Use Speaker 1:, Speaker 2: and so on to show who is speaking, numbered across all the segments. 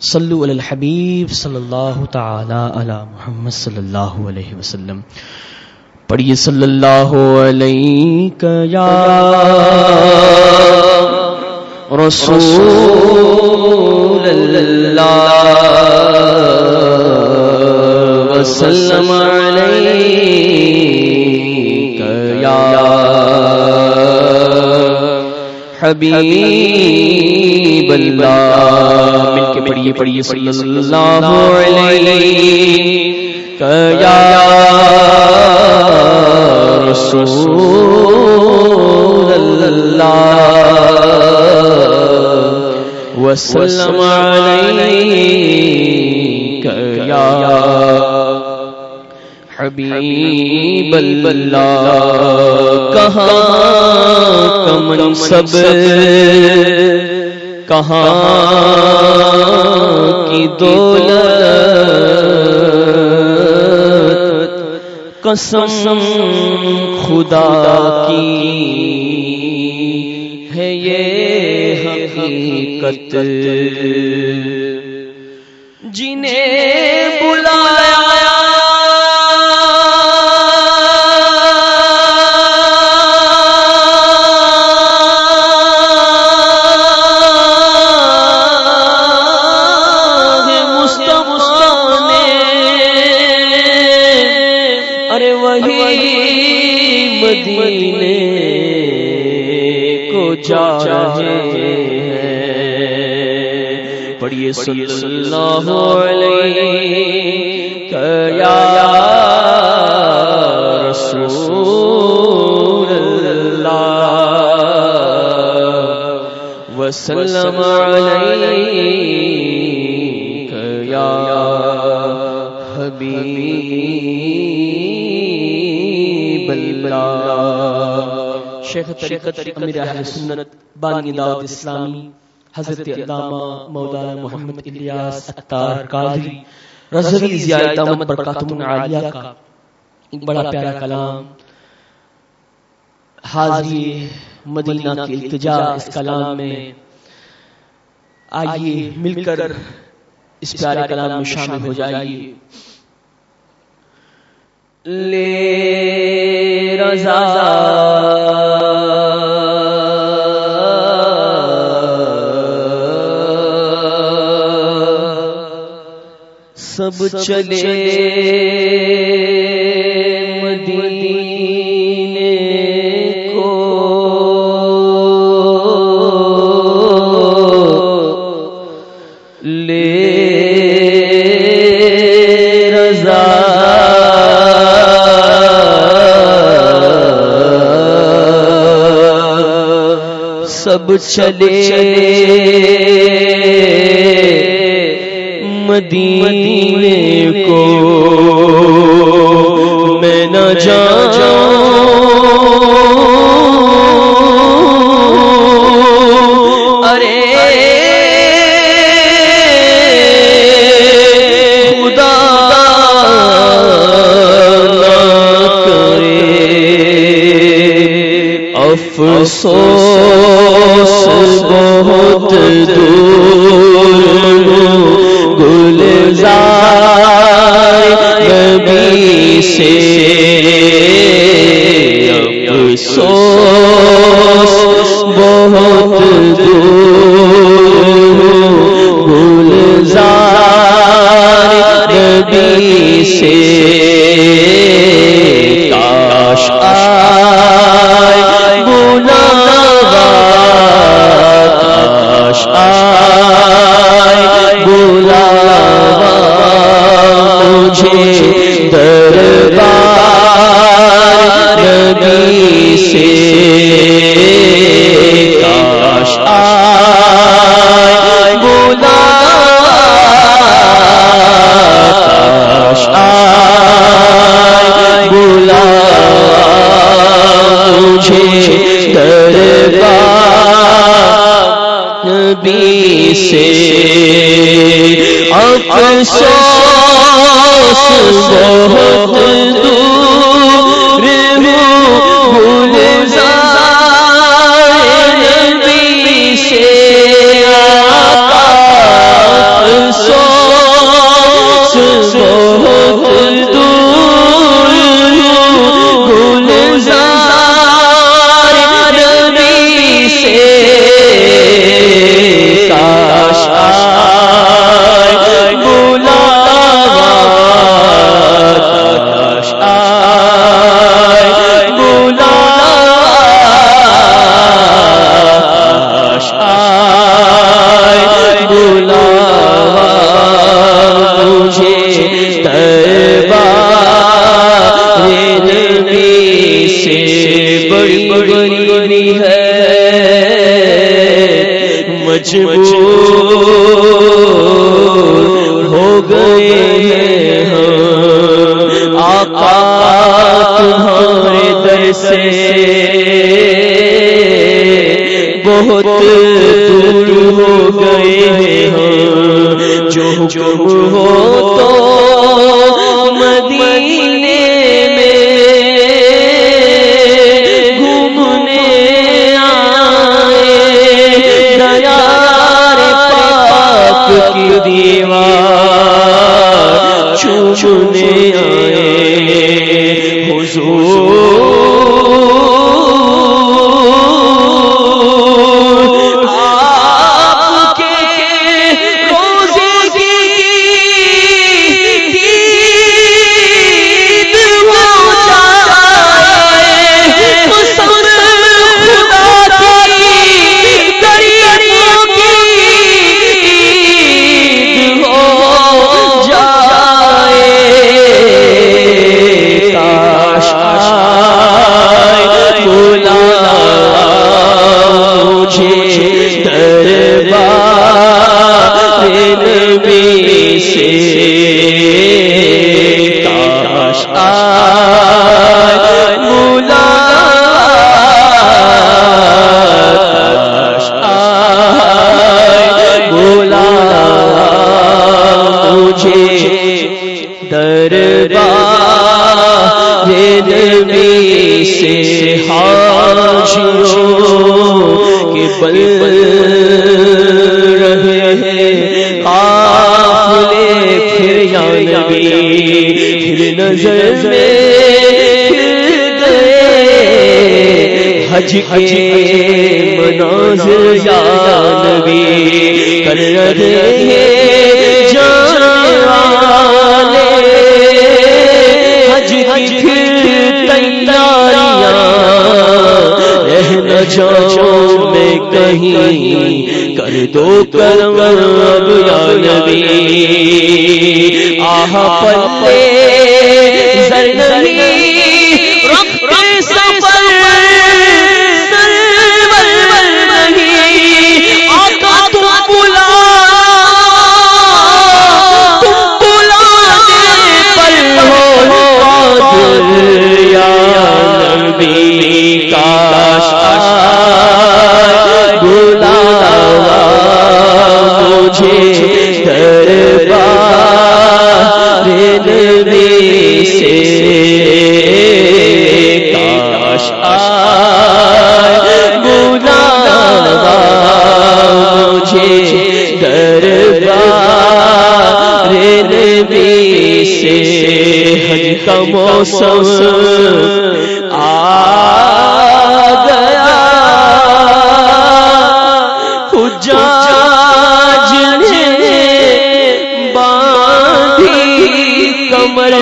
Speaker 1: صلو علی الحبیب صلی اللہ تعالی علی محمد صلی اللہ علیہ وسلم۔ پڑھیے صلی اللہ علیہ یا رسول اللہ، وسلم علیہ حبیب اللہ، مل کے پڑھیے پڑھیے، صلی اللہ علیہ یا رسول اللہ، وسلم علیہ یا حبیب اللہ، کہاں کمن سب، کہاں کی دولت؟ قسم خدا کی ہے یہ حقیقت، جنہیں پڑھیے صلی اللہ علیہ یا رسول اللہ وسلم یا حبیب اللہ شیخ طریقت امیر اہل سنت بانی دعوت اسلامی حضرت علامہ مولانا محمد الیاس اتار قادری رضوی زیادہ دامت برکاتم عالیہ کا ایک بڑا پیارا کلام۔ حاضری مدینہ کی التجا اس کلام میں۔ آئیے مل کر اس پیارے کلام میں شامل ہو جائیے۔ لے رضا۔ سب چلے مدینے کو۔ لے رضا۔ سب چلے مدینے کو میں نہ جاؤں۔ ارے خدا کرے۔ افسوس ہو بہت دور ہو گئے ہیں جو جو ہو تو حج کے مناظر یا نبی کر رہے جانے والے حج کی پھر تیاریاں۔ رہنا جاؤ میں کہیں۔ کر دو کرم اب یا نبی۔ آہ پلے زرنبی یا نبی کا موسم آ گیا حجاج نے باندھی کمر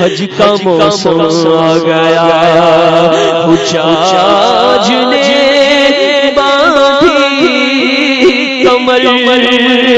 Speaker 1: حج کا موسم آ گیا حجاج نے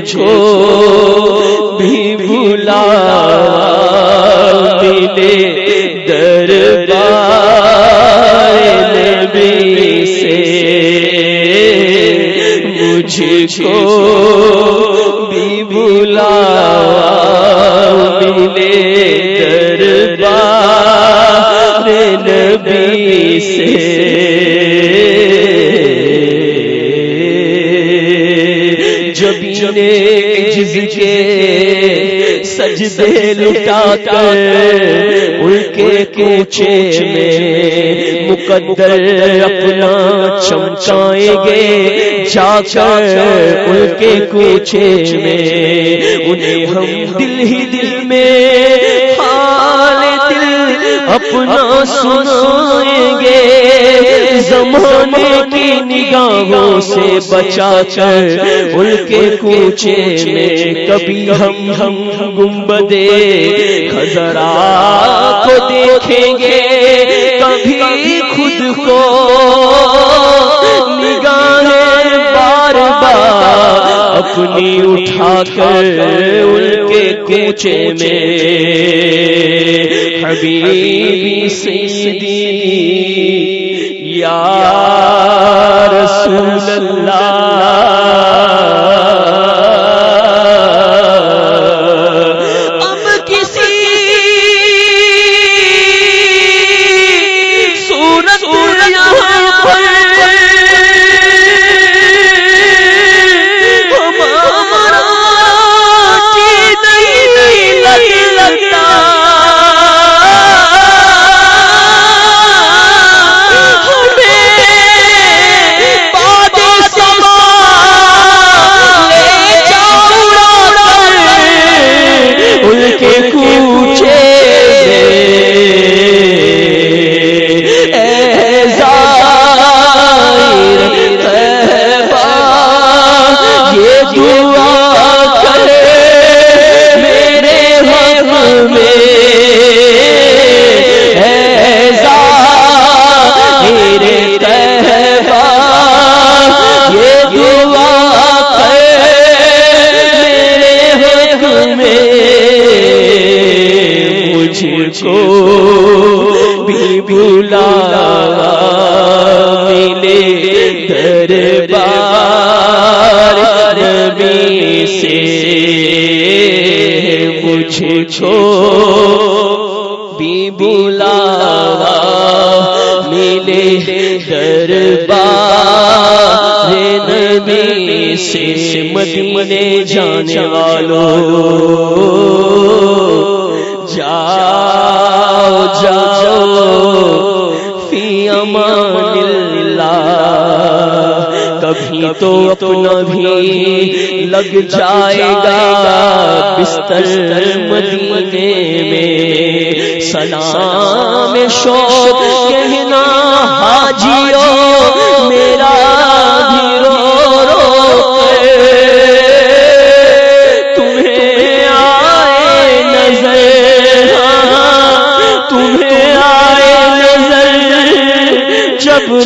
Speaker 1: مجھے بھی بھولا ملے دربار نبی سے۔ مجھ کو بھی بھولا جب جز کے سجدے لٹا کر ان کے کوچے میں مقدر اپنا چمچائیں گے جا کر ان کے کوچے میں، انہیں ہم دل ہی دل میں، حال دل اپنا سنائیں گے، زمانے کی نگاہوں سے بچا کر ان کے کوچے میں کبھی ہم ہم گنبدے خزرا کو دیکھیں گے، کبھی خود کو نگاہ بار بار اپنی اٹھا کر ان کے کوچے میں۔ حبیبی سیدی، یا اللہ بھی سے مدینے جانے والوں جاؤ جاؤ۔ فی امان اللہ۔ کبھی تو اپنا بھی لگ جائے گا بستر مدینے میں۔ سلام شوق کہنا حاجیو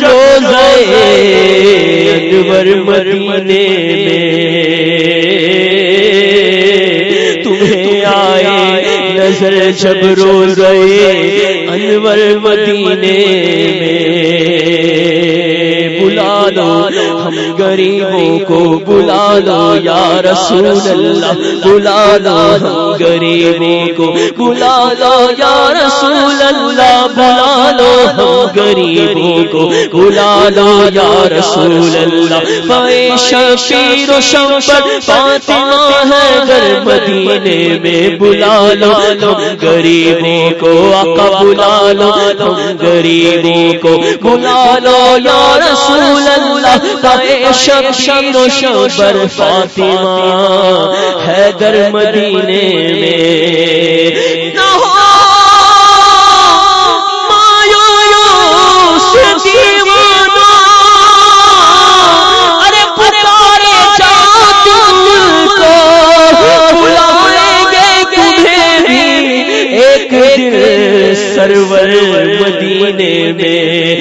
Speaker 1: روزے انور مدینے میں تمہیں آئے نظر جب روزے انور مدینے میں بلا لو ہم غریبوں کو بلا لو یا رسول اللہ بلا لو ہم غریبوں کو بلا لو یا رسول اللہ بلا لو ہم غریبوں کو بلا لو یا رسول اللہ۔ پائے شیر و شمپر فاطمہ ہے در مدینے میں بلا لو ہم غریبوں کو آقا بلا لو ہم غریبوں کو بلا لو یا رسول رسول اللہ شمشیر و شبر فاطمہ حیدر مدینے میں۔ نہ ہو سرور مدینے میں۔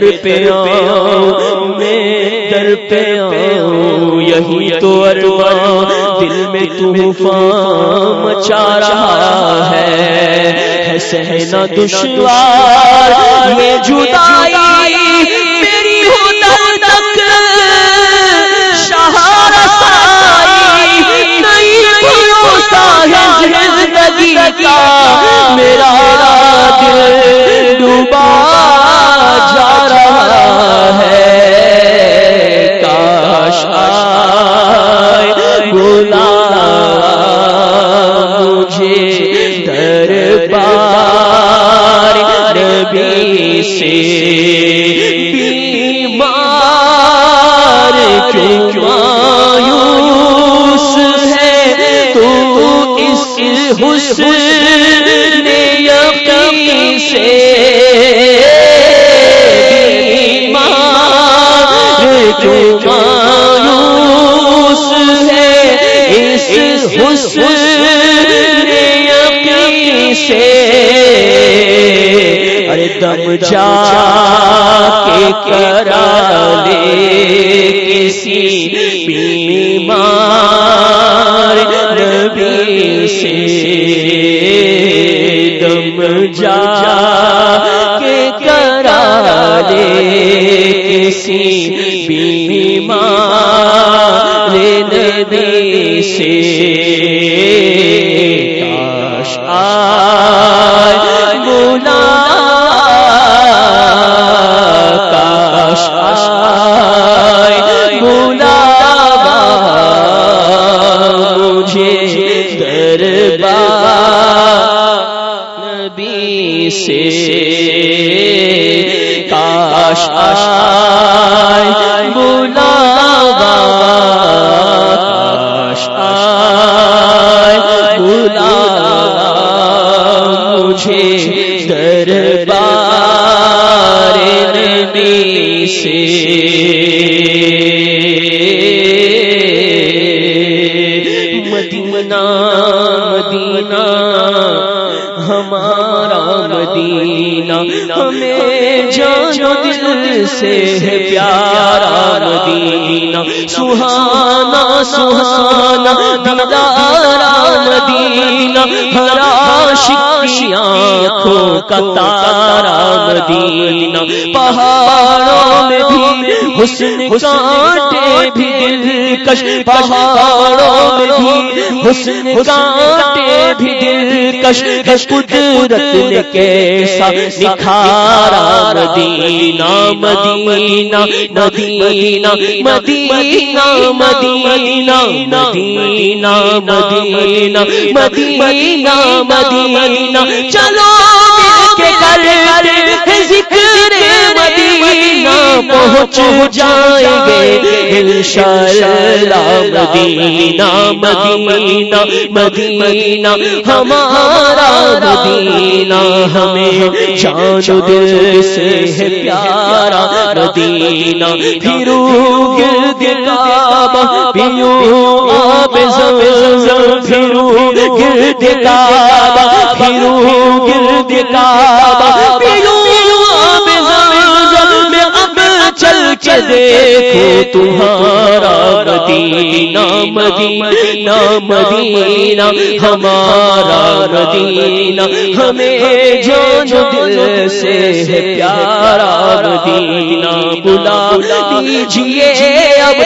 Speaker 1: در پہ آؤں، میں در پہ آؤں، یہی تو اروا دل میں طوفان مچا رہا ہے۔ سہنا دشوار، یہ جدائی کا۔ میرا دل ڈوبا۔ جا رہا ہے۔ کاش بولا مجھے دربار نبی سے۔ بیمار کیوں مایوس ہے تو اس حسن دم جا کے کرا لے کسی بیمار نبی سے۔ دم جا کے کرا لے کسی سے ہے پیارا مدینہ، سہانا سہانا دیدارا مدینہ ہر عاشق کی آنکھوں کا تارا مدینہ، پہاڑ حسن کانٹے بھی دل کش پہاڑوں میں بھی حسن کانٹے بھی دل کش کش قدرت نے کیسا نکھارا مدینہ مدینہ مدینہ مدینہ مدینہ مدینہ مدینہ مدینہ مدینہ۔ چلو کے گھر ذکر مدینہ پہنچ جائیں گے۔ انشاءاللہ مدینہ مدینہ مدینہ، ہمارا مدینہ ہمیں جان دل سے ہے پیارا مدینہ۔ پھرو گرد کعبہ پیو آب زمزم پھرو گرد کعبہ دیکھو تمہارا مدینہ مدینہ مدینہ، ہمارا مدینہ، ہمیں جان دل سے ہے پیارا مدینہ، بلا دیجیے اب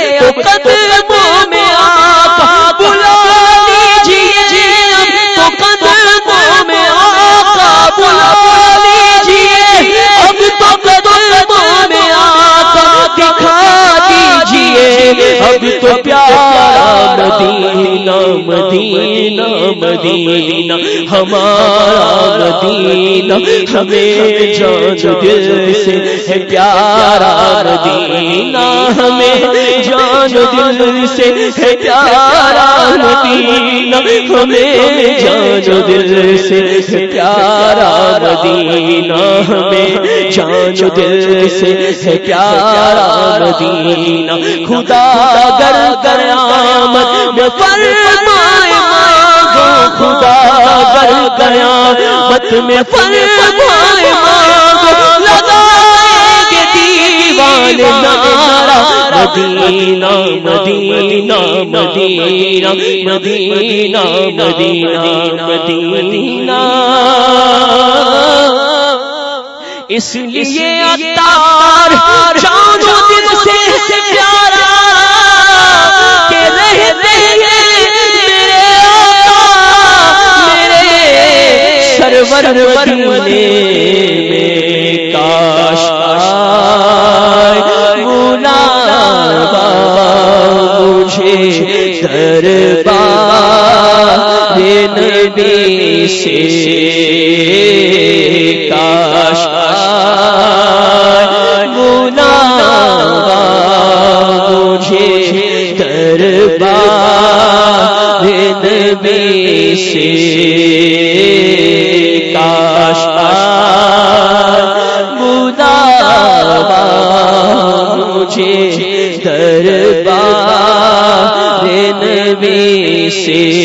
Speaker 1: مدینہ ہمارا مدینہ ہمیں جان دل سے ہے پیارا مدینہ ہمیں جان دل سے ہے پیارا مدینہ ہمیں جان دل سے ہے پیارا مدینہ ہمیں جان دل سے ہے پیارا مدینہ۔ خدا گر قیامت میں فرمائے خدا گر قیامت میں فرمائے لگائے گے دیوان نارا مدینہ مدینہ مدینہ مدینہ مدینہ مدینہ۔ اس لیے اتار جانو دل سے مدینے میں کاش آئے۔ ملا مجھے دربار نبی سے کاش گنا مجھے دربار نبی سے پہنچے دربار نبی سے۔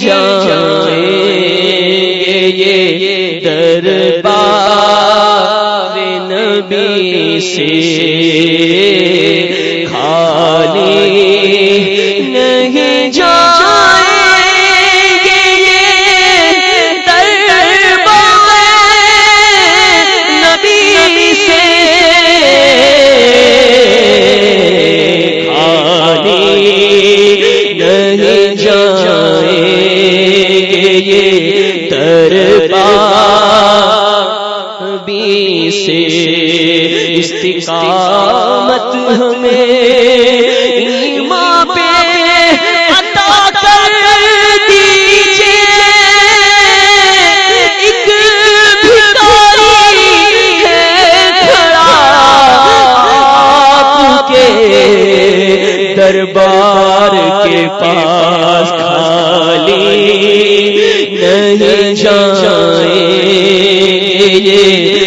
Speaker 1: جائیں گے یہ دربار نبی سے۔ ہمیں ایمان پہ عطا کر ایک بھکاری ہے کھڑا آپ کے دربار کے پاس خالی نہیں جائیں۔ یہ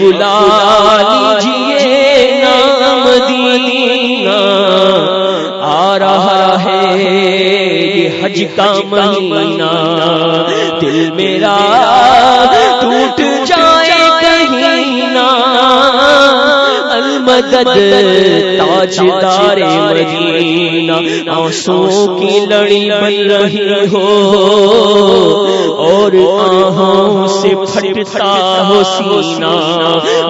Speaker 1: بلا لیجیے نام مدینہ۔ آ رہا ہے یہ حج کا مہینہ۔ دل میرا المدد تاجدار مدینہ، آنسوں کی لڑی بن رہی ہو۔ اور آہوں سے پھٹتا ہو سینہ۔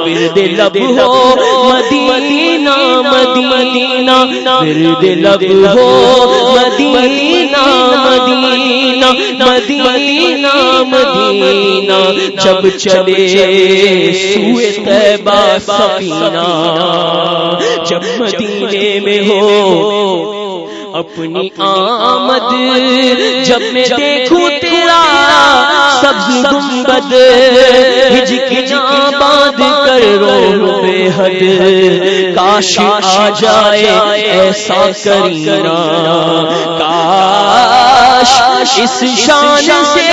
Speaker 1: ورد لب ہو مدینہ مدینہ۔ ورد لب ہو مدینہ مدینہ۔ مدینہ مدینہ جب چلے سوئے تیبہ سفینہ جب مدینے میں ہو اپنی آمد جب میں دیکھوں تیرا سبز گنبد ہجکیاں باندھ کر رو بے حد۔ کاش آ جائے ایسا کرینا۔ کاش اس شان سے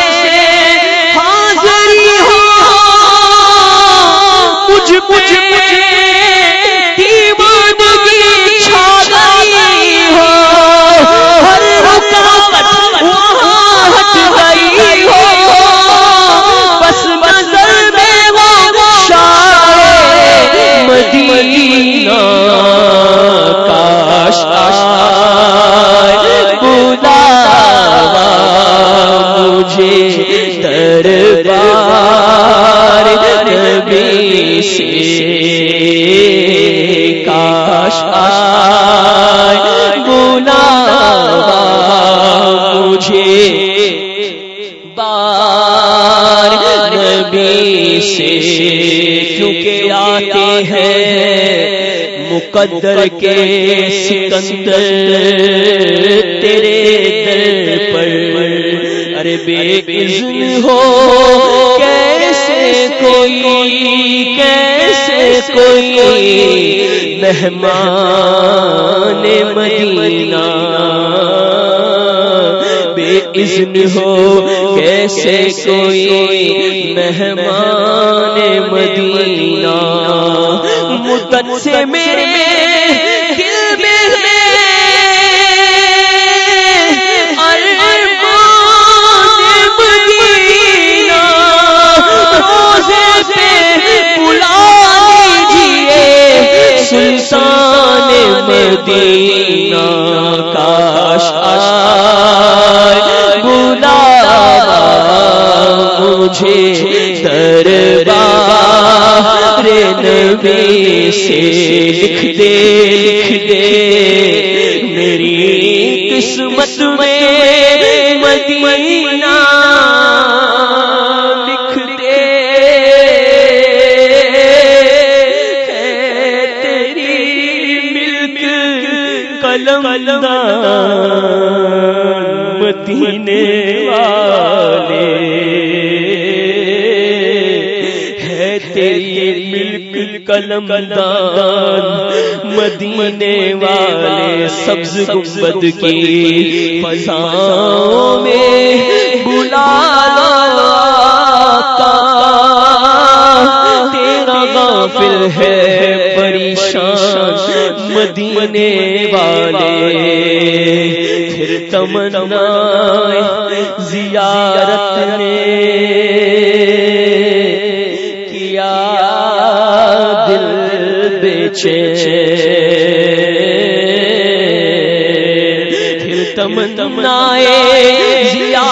Speaker 1: مقدر کے سکندر تیرے در پر۔ ارے بے اذن ہو، کیسے کوئی کیسے کوئی مہمان مدینہ۔ اذن ہو کیسے کوئی مہمان مدینہ؟ مدت سے میرے مدینہ۔ کاش مجھے دربار نبی سے لکھ دے لکھ دے میری قسمت میں مدینہ مدینے والے ملک کلم دان مدینے والے سبز گنبد کی فضاؤں میں بلا تیرا غافل ہے پریشان مدینے والے۔ پھر تمنا زیارت نے دل بیچے پھر تمنا زیارت